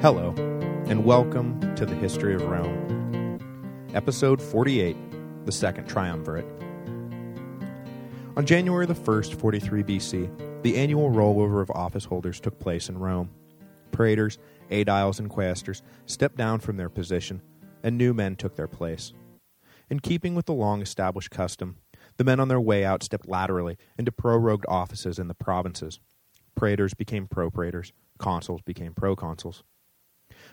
Hello, and welcome to the History of Rome. Episode 48, The Second Triumvirate. On January the 1st, 43 BC, the annual rollover of office holders took place in Rome. Praetors, aediles, and quaestors stepped down from their position, and new men took their place. In keeping with the long-established custom, the men on their way out stepped laterally into prorogued offices in the provinces. Praetors became propraetors, consuls became proconsuls.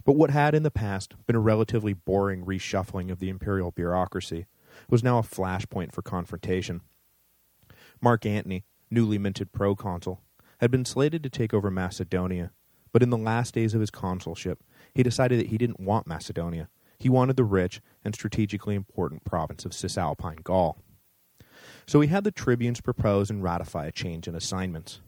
But what had in the past been a relatively boring reshuffling of the imperial bureaucracy was now a flashpoint for confrontation. Mark Antony, newly minted proconsul, had been slated to take over Macedonia, but in the last days of his consulship, he decided that he didn't want Macedonia. He wanted the rich and strategically important province of Cisalpine Gaul. So he had the tribunes propose and ratify a change in assignments.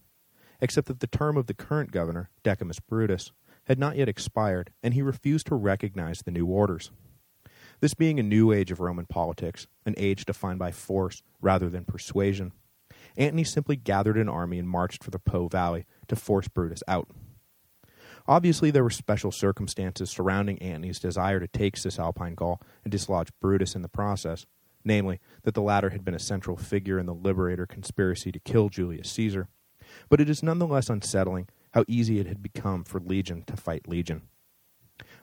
Except that the term of the current governor, Decimus Brutus, had not yet expired, and he refused to recognize the new orders. This being a new age of Roman politics, an age defined by force rather than persuasion, Antony simply gathered an army and marched for the Po Valley to force Brutus out. Obviously, there were special circumstances surrounding Antony's desire to take Cisalpine Gaul and dislodge Brutus in the process, namely, that the latter had been a central figure in the Liberator conspiracy to kill Julius Caesar. But it is nonetheless unsettling how easy it had become for legion to fight legion.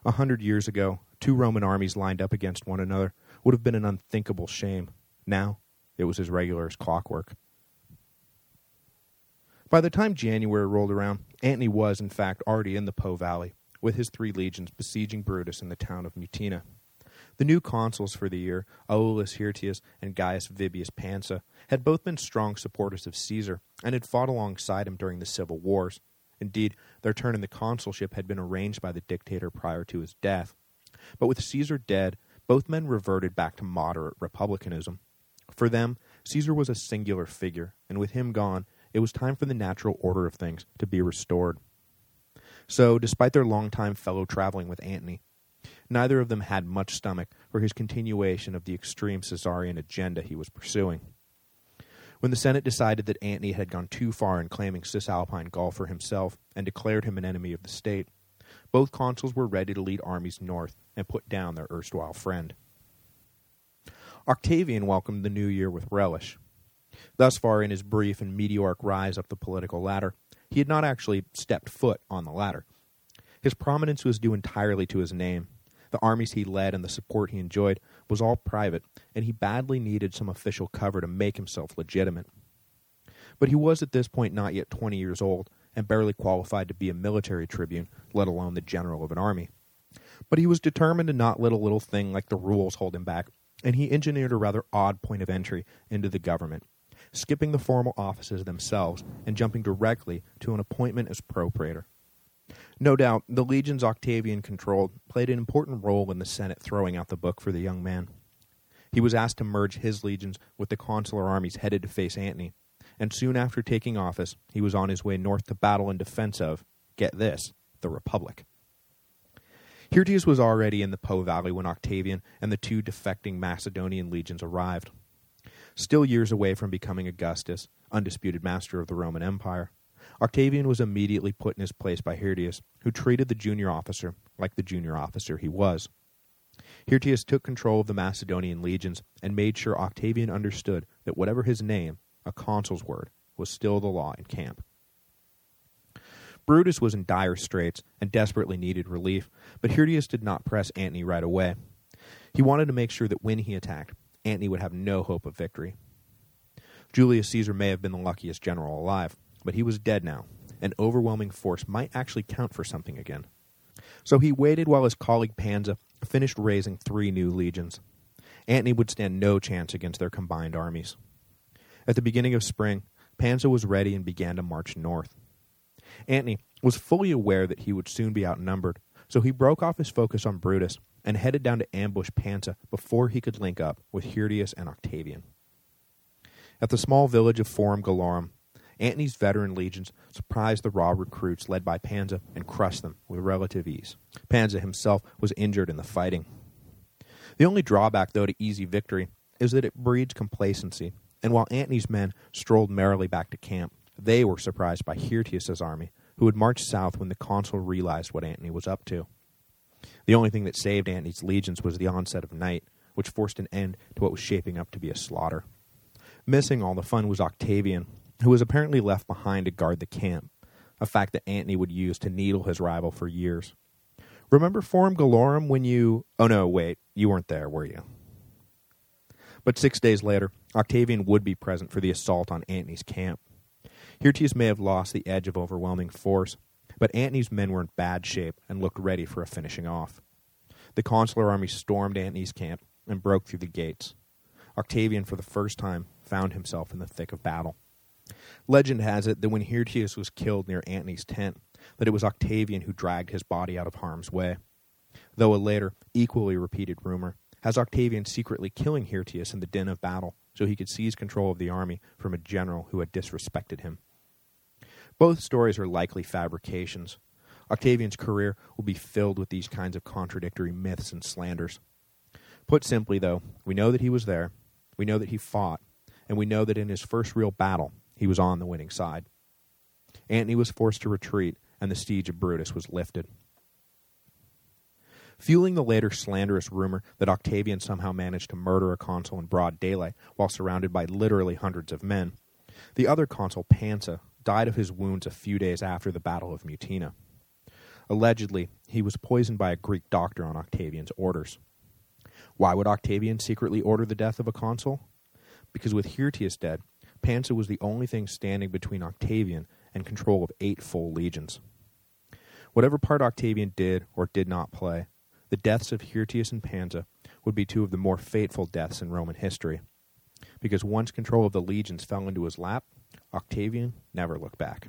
A hundred years ago, two Roman armies lined up against one another would have been an unthinkable shame. Now, it was as regular as clockwork. By the time January rolled around, Antony was, in fact, already in the Po Valley, with his three legions besieging Brutus in the town of Mutina. The new consuls for the year, Aulus Hirtius and Gaius Vibius Pansa, had both been strong supporters of Caesar and had fought alongside him during the civil wars, Indeed, their turn in the consulship had been arranged by the dictator prior to his death. But with Caesar dead, both men reverted back to moderate republicanism. For them, Caesar was a singular figure, and with him gone, it was time for the natural order of things to be restored. So, despite their long-time fellow traveling with Antony, neither of them had much stomach for his continuation of the extreme Caesarian agenda he was pursuing. When the Senate decided that Antony had gone too far in claiming Cisalpine Gaul for himself and declared him an enemy of the state, both consuls were ready to lead armies north and put down their erstwhile friend. Octavian welcomed the new year with relish. Thus far in his brief and meteoric rise up the political ladder, he had not actually stepped foot on the ladder. His prominence was due entirely to his name, the armies he led and the support he enjoyed was all private, and he badly needed some official cover to make himself legitimate. But he was at this point not yet 20 years old, and barely qualified to be a military tribune, let alone the general of an army. But he was determined to not let a little thing like the rules hold him back, and he engineered a rather odd point of entry into the government, skipping the formal offices themselves and jumping directly to an appointment as propraetor. No doubt, the legions Octavian controlled played an important role in the Senate throwing out the book for the young man. He was asked to merge his legions with the consular armies headed to face Antony, and soon after taking office, he was on his way north to battle in defense of, get this, the Republic. Hirtius was already in the Po Valley when Octavian and the two defecting Macedonian legions arrived. Still years away from becoming Augustus, undisputed master of the Roman Empire, Octavian was immediately put in his place by Hirtius, who treated the junior officer like the junior officer he was. Hirtius took control of the Macedonian legions and made sure Octavian understood that whatever his name, a consul's word, was still the law in camp. Brutus was in dire straits and desperately needed relief, but Hirtius did not press Antony right away. He wanted to make sure that when he attacked, Antony would have no hope of victory. Julius Caesar may have been the luckiest general alive, but he was dead now. An overwhelming force might actually count for something again. So he waited while his colleague Pansa finished raising three new legions. Antony would stand no chance against their combined armies. At the beginning of spring, Pansa was ready and began to march north. Antony was fully aware that he would soon be outnumbered, so he broke off his focus on Brutus and headed down to ambush Pansa before he could link up with Hirtius and Octavian. At the small village of Forum Gallorum, Antony's veteran legions surprised the raw recruits led by Pansa and crushed them with relative ease. Pansa himself was injured in the fighting. The only drawback, though, to easy victory is that it breeds complacency, and while Antony's men strolled merrily back to camp, they were surprised by Hirtius's army, who had marched south when the consul realized what Antony was up to. The only thing that saved Antony's legions was the onset of night, which forced an end to what was shaping up to be a slaughter. Missing all the fun was Octavian, who was apparently left behind to guard the camp, a fact that Antony would use to needle his rival for years. Remember Forum Gallorum when you... Oh no, wait, you weren't there, were you? But six days later, Octavian would be present for the assault on Antony's camp. Hirtius may have lost the edge of overwhelming force, but Antony's men were in bad shape and looked ready for a finishing off. The consular army stormed Antony's camp and broke through the gates. Octavian, for the first time, found himself in the thick of battle. Legend has it that when Hirtius was killed near Antony's tent, that it was Octavian who dragged his body out of harm's way, though a later, equally repeated rumor has Octavian secretly killing Hirtius in the din of battle so he could seize control of the army from a general who had disrespected him. Both stories are likely fabrications. Octavian's career will be filled with these kinds of contradictory myths and slanders. Put simply, though, we know that he was there, we know that he fought, and we know that in his first real battle, he was on the winning side. Antony was forced to retreat, and the siege of Brutus was lifted. Fueling the later slanderous rumor that Octavian somehow managed to murder a consul in broad daylight while surrounded by literally hundreds of men, the other consul, Pansa, died of his wounds a few days after the Battle of Mutina. Allegedly, he was poisoned by a Greek doctor on Octavian's orders. Why would Octavian secretly order the death of a consul? Because with Hirtius dead, Pansa was the only thing standing between Octavian and control of eight full legions. Whatever part Octavian did or did not play, the deaths of Hirtius and Pansa would be two of the more fateful deaths in Roman history. Because once control of the legions fell into his lap, Octavian never looked back.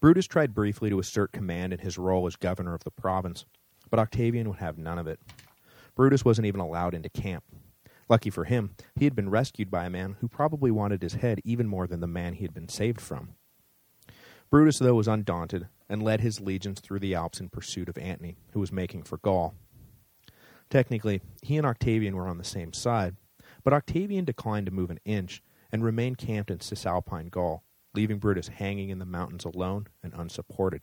Brutus tried briefly to assert command in his role as governor of the province, but Octavian would have none of it. Brutus wasn't even allowed into camp. Lucky for him, he had been rescued by a man who probably wanted his head even more than the man he had been saved from. Brutus, though, was undaunted and led his legions through the Alps in pursuit of Antony, who was making for Gaul. Technically, he and Octavian were on the same side, but Octavian declined to move an inch and remained camped in Cisalpine Gaul, leaving Brutus hanging in the mountains alone and unsupported.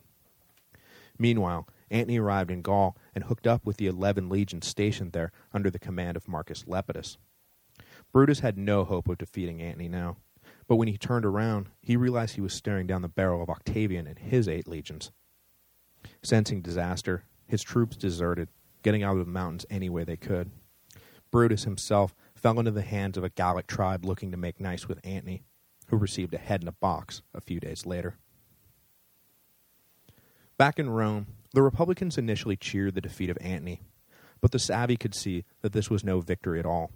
Meanwhile, Antony arrived in Gaul and hooked up with the eleven legions stationed there under the command of Marcus Lepidus. Brutus had no hope of defeating Antony now, but when he turned around, he realized he was staring down the barrel of Octavian and his eight legions. Sensing disaster, his troops deserted, getting out of the mountains any way they could. Brutus himself fell into the hands of a Gallic tribe looking to make nice with Antony, who received a head in a box a few days later. Back in Rome, the Republicans initially cheered the defeat of Antony, but the savvy could see that this was no victory at all.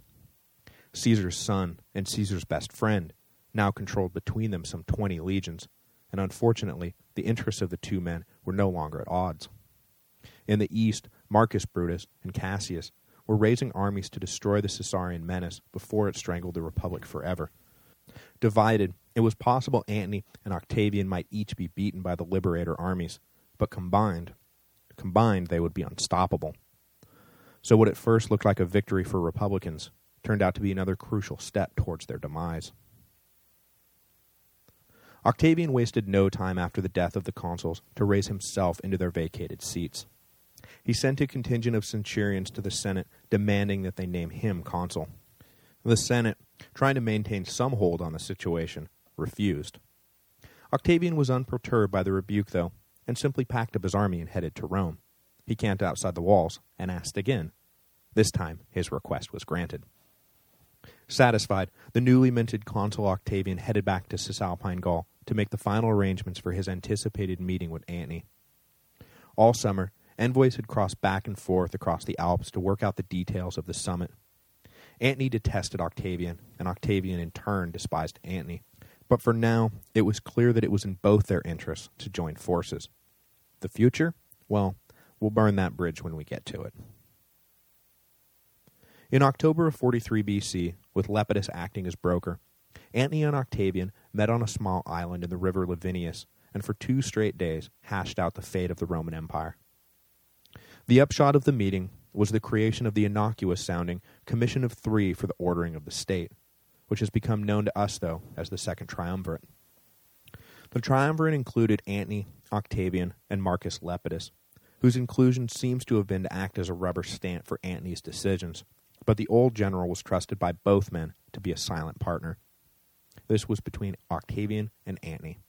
Caesar's son and Caesar's best friend now controlled between them some 20 legions, and unfortunately, the interests of the two men were no longer at odds. In the east, Marcus Brutus and Cassius were raising armies to destroy the Caesarian menace before it strangled the Republic forever. Divided, it was possible Antony and Octavian might each be beaten by the liberator armies, but combined, combined they would be unstoppable. So what at first looked like a victory for Republicans turned out to be another crucial step towards their demise. Octavian wasted no time after the death of the consuls to raise himself into their vacated seats. He sent a contingent of centurions to the Senate demanding that they name him consul. The Senate, trying to maintain some hold on the situation, refused. Octavian was unperturbed by the rebuke, though, and simply packed up his army and headed to Rome. He camped outside the walls and asked again. This time, his request was granted. Satisfied, the newly minted consul Octavian headed back to Cisalpine Gaul to make the final arrangements for his anticipated meeting with Antony. All summer, envoys had crossed back and forth across the Alps to work out the details of the summit. Antony detested Octavian, and Octavian in turn despised Antony. But for now, it was clear that it was in both their interests to join forces. The future? Well, we'll burn that bridge when we get to it. In October of 43 BC, with Lepidus acting as broker, Antony and Octavian met on a small island in the river Lavinius, and for two straight days hashed out the fate of the Roman Empire. The upshot of the meeting was the creation of the innocuous-sounding Commission of Three for the Ordering of the State, which has become known to us, though, as the Second Triumvirate. The triumvirate included Antony, Octavian, and Marcus Lepidus, whose inclusion seems to have been to act as a rubber stamp for Antony's decisions, but the old general was trusted by both men to be a silent partner. This was between Octavian and Antony.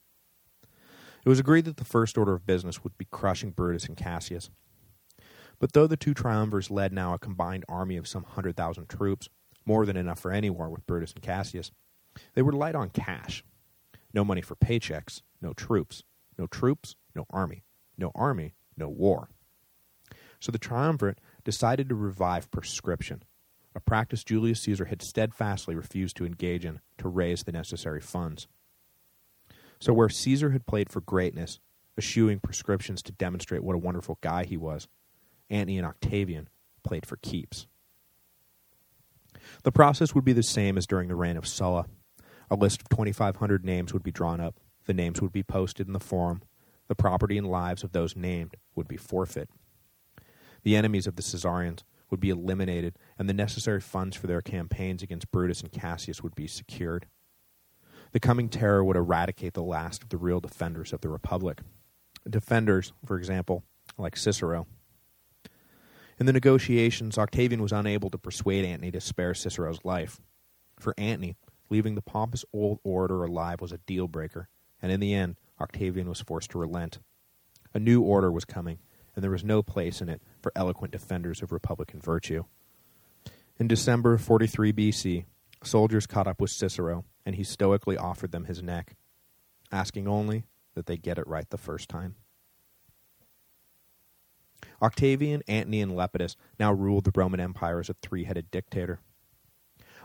It was agreed that the first order of business would be crushing Brutus and Cassius. But though the two triumvirs led now a combined army of some hundred thousand troops, more than enough for any war with Brutus and Cassius, they were light on cash. No money for paychecks, no troops. No troops, no army. No army, no war. So the triumvirate decided to revive proscription, a practice Julius Caesar had steadfastly refused to engage in to raise the necessary funds. So where Caesar had played for greatness, eschewing proscriptions to demonstrate what a wonderful guy he was, Antony and Octavian played for keeps. The process would be the same as during the reign of Sulla. A list of 2,500 names would be drawn up, the names would be posted in the forum, the property and lives of those named would be forfeit. The enemies of the Caesarians would be eliminated, and the necessary funds for their campaigns against Brutus and Cassius would be secured. The coming terror would eradicate the last of the real defenders of the Republic. Defenders, for example, like Cicero. In the negotiations, Octavian was unable to persuade Antony to spare Cicero's life. For Antony, leaving the pompous old orator alive was a deal-breaker, and in the end, Octavian was forced to relent. A new order was coming, and there was no place in it for eloquent defenders of Republican virtue. In December 43 BC, soldiers caught up with Cicero, and he stoically offered them his neck, asking only that they get it right the first time. Octavian, Antony, and Lepidus now ruled the Roman Empire as a three-headed dictator.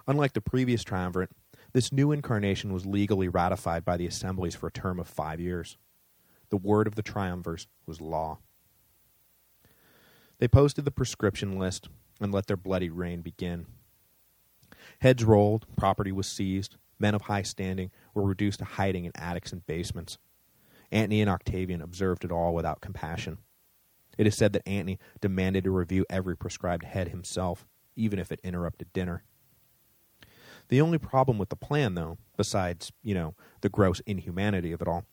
Unlike the previous triumvirate, this new incarnation was legally ratified by the assemblies for a term of five years. The word of the triumvirs was law. They posted the proscription list and let their bloody reign begin. Heads rolled, property was seized, men of high standing were reduced to hiding in attics and basements. Antony and Octavian observed it all without compassion. It is said that Antony demanded to review every proscribed head himself, even if it interrupted dinner. The only problem with the plan, though, besides, you know, the gross inhumanity of it all,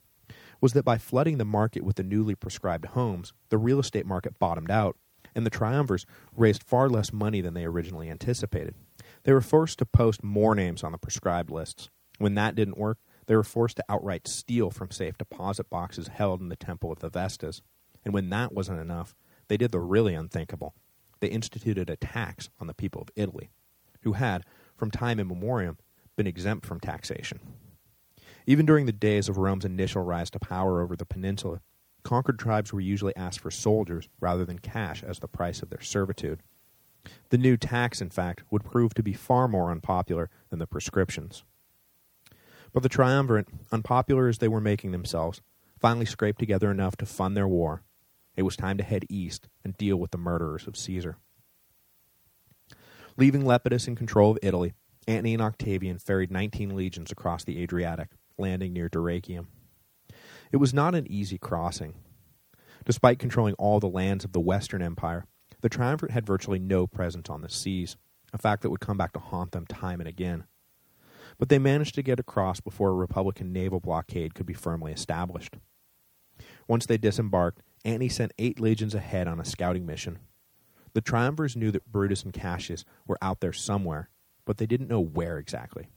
was that by flooding the market with the newly proscribed homes, the real estate market bottomed out, and the triumvirs raised far less money than they originally anticipated. They were forced to post more names on the proscribed lists. When that didn't work, they were forced to outright steal from safe deposit boxes held in the Temple of the Vestas. And when that wasn't enough, they did the really unthinkable. They instituted a tax on the people of Italy, who had, from time immemorial, been exempt from taxation. Even during the days of Rome's initial rise to power over the peninsula, conquered tribes were usually asked for soldiers rather than cash as the price of their servitude. The new tax, in fact, would prove to be far more unpopular than the proscriptions. But the triumvirate, unpopular as they were making themselves, finally scraped together enough to fund their war. It was time to head east and deal with the murderers of Caesar. Leaving Lepidus in control of Italy, Antony and Octavian ferried 19 legions across the Adriatic, landing near Dyrrachium. It was not an easy crossing. Despite controlling all the lands of the Western Empire, the triumvirate had virtually no presence on the seas, a fact that would come back to haunt them time and again. But they managed to get across before a Republican naval blockade could be firmly established. Once they disembarked, Antony sent eight legions ahead on a scouting mission, the triumvirs knew that Brutus and Cassius were out there somewhere, but they didn't know where exactly.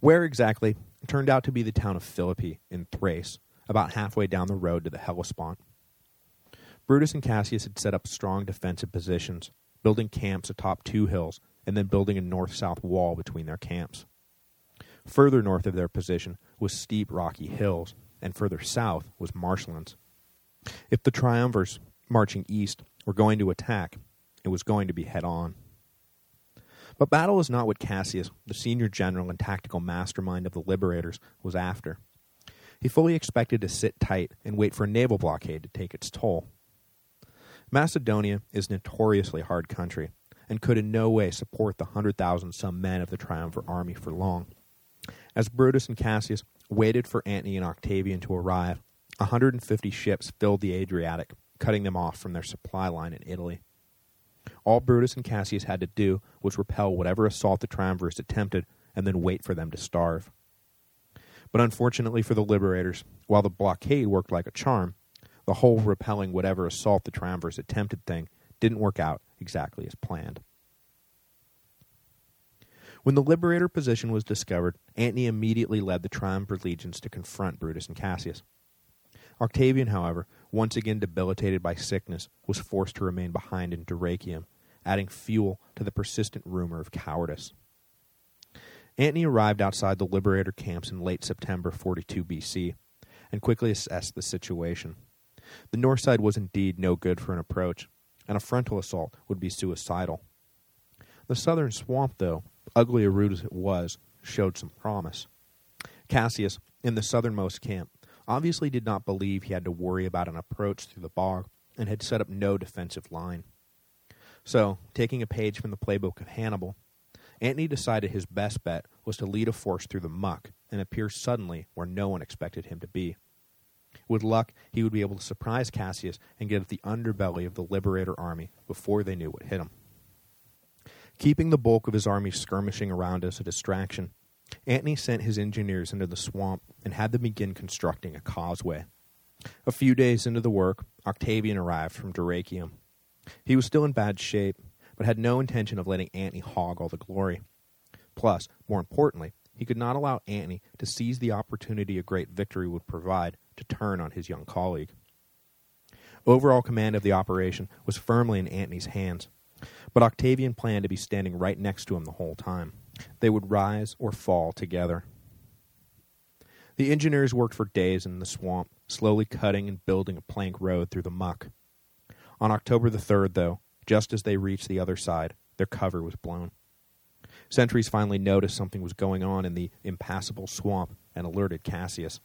Where exactly turned out to be the town of Philippi in Thrace, about halfway down the road to the Hellespont. Brutus and Cassius had set up strong defensive positions, building camps atop two hills and then building a north-south wall between their camps. Further north of their position was steep rocky hills, and further south was marshlands. If the triumvirs marching east were going to attack, it was going to be head-on. But battle is not what Cassius, the senior general and tactical mastermind of the liberators, was after. He fully expected to sit tight and wait for a naval blockade to take its toll. Macedonia is notoriously hard country, and could in no way support the 100,000-some men of the triumvir army for long. As Brutus and Cassius waited for Antony and Octavian to arrive, 150 ships filled the Adriatic, cutting them off from their supply line in Italy. All Brutus and Cassius had to do was repel whatever assault the triumvirs attempted and then wait for them to starve. But unfortunately for the liberators, while the blockade worked like a charm, the whole repelling whatever assault the triumvirs attempted thing didn't work out exactly as planned. When the liberator position was discovered, Antony immediately led the triumvir legions to confront Brutus and Cassius. Octavian, however, once again debilitated by sickness, was forced to remain behind in Dyrrachium, adding fuel to the persistent rumor of cowardice. Antony arrived outside the Liberator camps in late September 42 BC, and quickly assessed the situation. The north side was indeed no good for an approach, and a frontal assault would be suicidal. The southern swamp, though, ugly a route as it was, showed some promise. Cassius, in the southernmost camp, obviously did not believe he had to worry about an approach through the bar and had set up no defensive line. So, taking a page from the playbook of Hannibal, Antony decided his best bet was to lead a force through the muck and appear suddenly where no one expected him to be. With luck, he would be able to surprise Cassius and get at the underbelly of the Liberator army before they knew what hit him. Keeping the bulk of his army skirmishing around as a distraction, Antony sent his engineers into the swamp and had them begin constructing a causeway. A few days into the work, Octavian arrived from Dyrrachium. He was still in bad shape, but had no intention of letting Antony hog all the glory. Plus, more importantly, he could not allow Antony to seize the opportunity a great victory would provide to turn on his young colleague. Overall command of the operation was firmly in Antony's hands, but Octavian planned to be standing right next to him the whole time. They would rise or fall together. The engineers worked for days in the swamp, slowly cutting and building a plank road through the muck. On October the 3rd, though, just as they reached the other side, their cover was blown. Sentries finally noticed something was going on in the impassable swamp and alerted Cassius.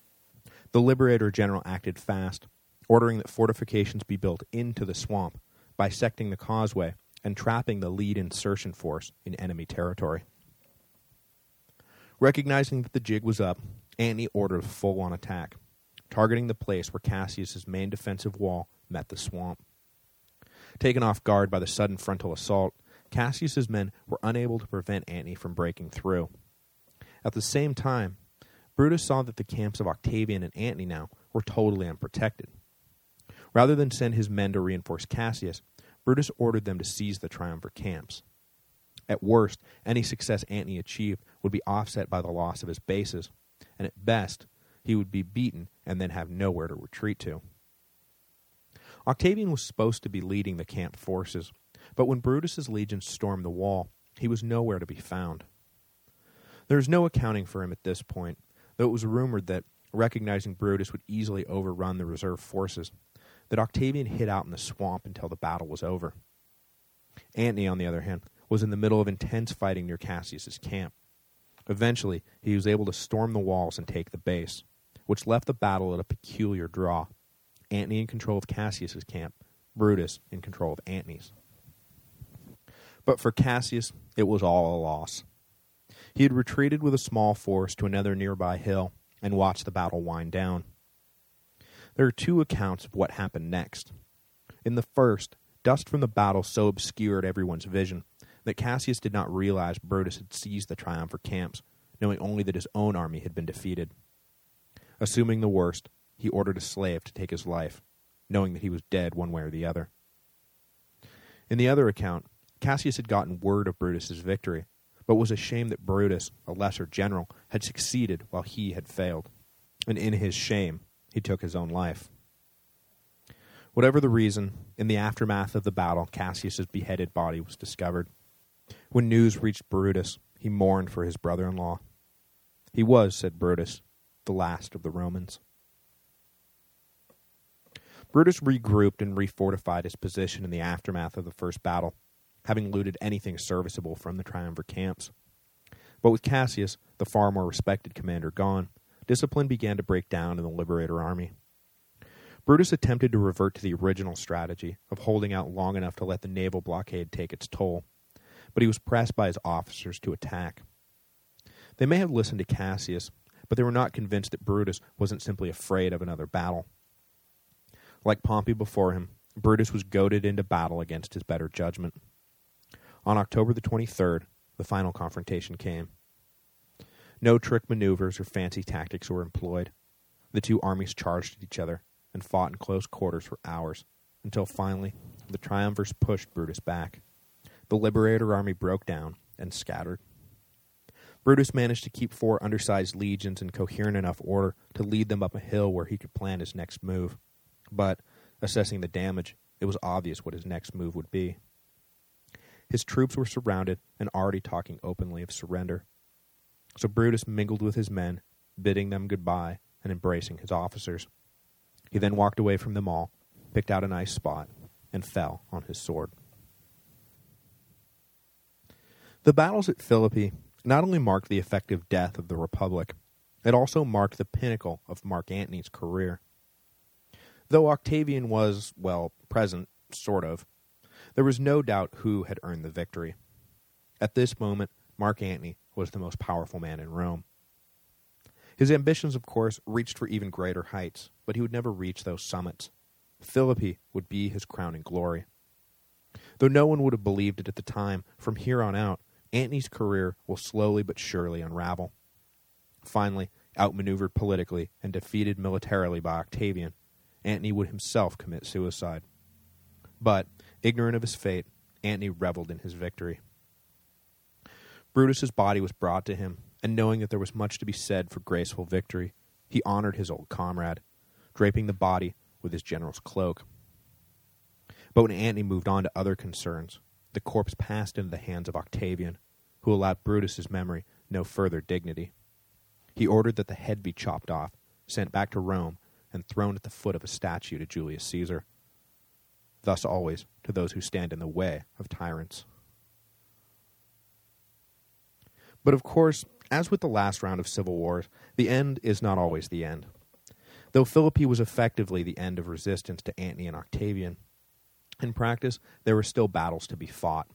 The Liberator General acted fast, ordering that fortifications be built into the swamp, bisecting the causeway, and trapping the lead insertion force in enemy territory. Recognizing that the jig was up, Antony ordered a full-on attack, targeting the place where Cassius's main defensive wall met the swamp. Taken off guard by the sudden frontal assault, Cassius's men were unable to prevent Antony from breaking through. At the same time, Brutus saw that the camps of Octavian and Antony now were totally unprotected. Rather than send his men to reinforce Cassius, Brutus ordered them to seize the triumvir camps. At worst, any success Antony achieved would be offset by the loss of his bases, and at best, he would be beaten and then have nowhere to retreat to. Octavian was supposed to be leading the camp forces, but when Brutus's legions stormed the wall, he was nowhere to be found. There is no accounting for him at this point, though it was rumored that, recognizing Brutus would easily overrun the reserve forces, that Octavian hid out in the swamp until the battle was over. Antony, on the other hand, was in the middle of intense fighting near Cassius's camp. Eventually, he was able to storm the walls and take the base, which left the battle at a peculiar draw. Antony in control of Cassius's camp, Brutus in control of Antony's. But for Cassius, it was all a loss. He had retreated with a small force to another nearby hill and watched the battle wind down. There are two accounts of what happened next. In the first, dust from the battle so obscured everyone's vision that Cassius did not realize Brutus had seized the triumphal camps, knowing only that his own army had been defeated. Assuming the worst, he ordered a slave to take his life, knowing that he was dead one way or the other. In the other account, Cassius had gotten word of Brutus's victory, but was ashamed that Brutus, a lesser general, had succeeded while he had failed. And in his shame, he took his own life. Whatever the reason, in the aftermath of the battle, Cassius's beheaded body was discovered. When news reached Brutus, he mourned for his brother-in-law. He was, said Brutus, the last of the Romans. Brutus regrouped and refortified his position in the aftermath of the first battle, having looted anything serviceable from the triumvir camps. But with Cassius, the far more respected commander, gone, discipline began to break down in the Liberator army. Brutus attempted to revert to the original strategy of holding out long enough to let the naval blockade take its toll, but he was pressed by his officers to attack. They may have listened to Cassius, but they were not convinced that Brutus wasn't simply afraid of another battle. Like Pompey before him, Brutus was goaded into battle against his better judgment. On October the 23rd, the final confrontation came. No trick maneuvers or fancy tactics were employed. The two armies charged at each other and fought in close quarters for hours, until finally the triumvirs pushed Brutus back. The Liberator army broke down and scattered. Brutus managed to keep four undersized legions in coherent enough order to lead them up a hill where he could plan his next move. But, assessing the damage, it was obvious what his next move would be. His troops were surrounded and already talking openly of surrender. So Brutus mingled with his men, bidding them goodbye and embracing his officers. He then walked away from them all, picked out a nice spot, and fell on his sword. The battles at Philippi not only marked the effective death of the Republic, it also marked the pinnacle of Mark Antony's career. Though Octavian was, well, present, sort of, there was no doubt who had earned the victory. At this moment, Mark Antony was the most powerful man in Rome. His ambitions, of course, reached for even greater heights, but he would never reach those summits. Philippi would be his crowning glory. Though no one would have believed it at the time, from here on out, Antony's career will slowly but surely unravel. Finally, outmaneuvered politically and defeated militarily by Octavian, Antony would himself commit suicide. But, ignorant of his fate, Antony reveled in his victory. Brutus's body was brought to him, and knowing that there was much to be said for graceful victory, he honored his old comrade, draping the body with his general's cloak. But when Antony moved on to other concerns, the corpse passed into the hands of Octavian, who allowed Brutus's memory no further dignity. He ordered that the head be chopped off, sent back to Rome, and thrown at the foot of a statue to Julius Caesar. Thus always to those who stand in the way of tyrants. But of course, as with the last round of civil wars, the end is not always the end. Though Philippi was effectively the end of resistance to Antony and Octavian, in practice there were still battles to be fought.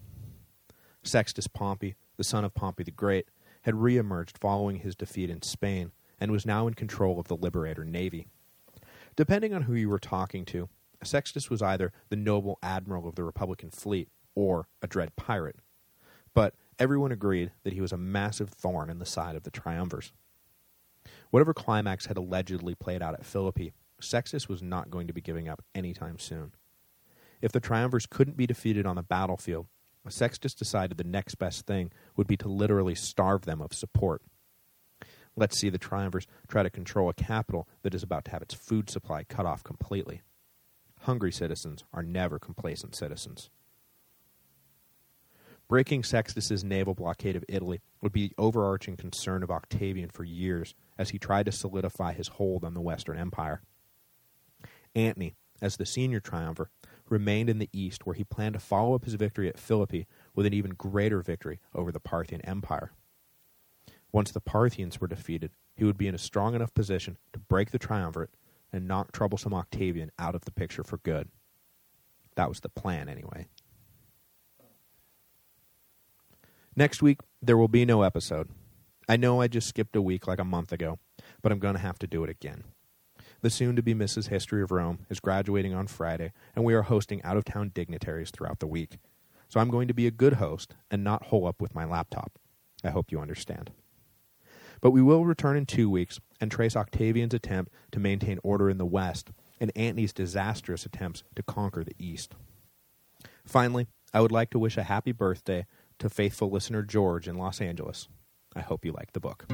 Sextus Pompey, the son of Pompey the Great, had re-emerged following his defeat in Spain and was now in control of the Liberator Navy. Depending on who you were talking to, Sextus was either the noble admiral of the Republican fleet or a dread pirate. But everyone agreed that he was a massive thorn in the side of the triumvirs. Whatever climax had allegedly played out at Philippi, Sextus was not going to be giving up anytime soon. If the triumvirs couldn't be defeated on the battlefield, Sextus decided the next best thing would be to literally starve them of support. Let's see the triumvirs try to control a capital that is about to have its food supply cut off completely. Hungry citizens are never complacent citizens. Breaking Sextus's naval blockade of Italy would be the overarching concern of Octavian for years as he tried to solidify his hold on the Western Empire. Antony, as the senior triumvir, remained in the east where he planned to follow up his victory at Philippi with an even greater victory over the Parthian Empire. Once the Parthians were defeated, he would be in a strong enough position to break the triumvirate and knock troublesome Octavian out of the picture for good. That was the plan, anyway. Next week, there will be no episode. I know I just skipped a week like a month ago, but I'm going to have to do it again. The soon-to-be Mrs. History of Rome is graduating on Friday, and we are hosting out-of-town dignitaries throughout the week. So I'm going to be a good host and not hole up with my laptop. I hope you understand. But we will return in two weeks and trace Octavian's attempt to maintain order in the West and Antony's disastrous attempts to conquer the East. Finally, I would like to wish a happy birthday to faithful listener George in Los Angeles. I hope you like the book.